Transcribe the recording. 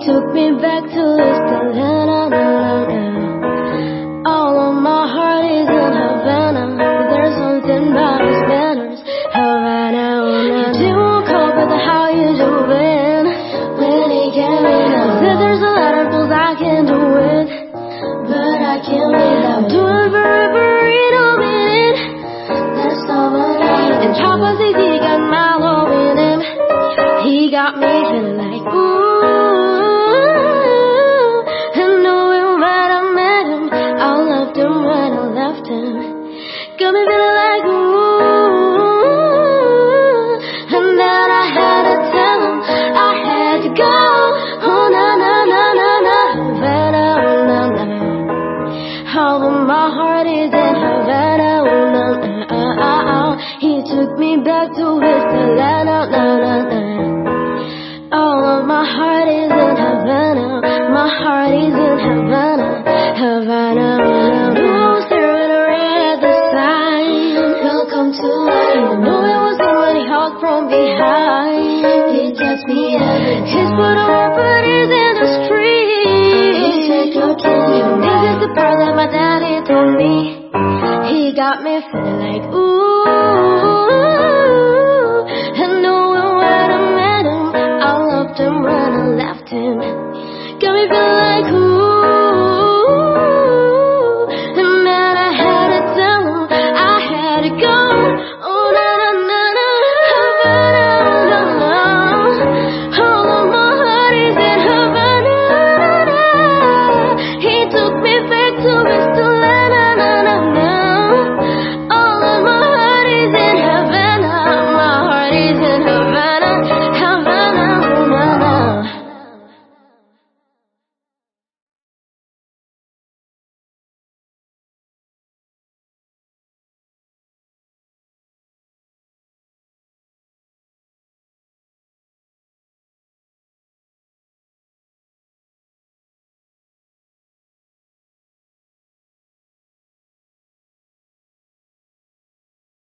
took me back to East Atlanta. All of my heart is in Havana. There's something about his manners. Havana, na, na. You won't call, but how you doing? When he came in, I said there's a lot of things I can do it, but I can't without doing very, very no minute. That's all I need. And Chopper says he got Milo in him. He got me feeling Got me feeling like ooh. And then I had to tell him I had to go. Oh na na na na na, Havana, oh na na. Of my heart is in Havana, oh na na. ah, ah, ah. He took me back to West Atlanta, na na na. All of my heart is in Havana. My heart is in Havana. Havana. From behind. He gets me every time. His foot on is in the street. He said, "Girl, can you This is the part that my daddy told me. He got me feeling like ooh. And knowing when I met him, I loved him when I left him. Got me feeling like ooh.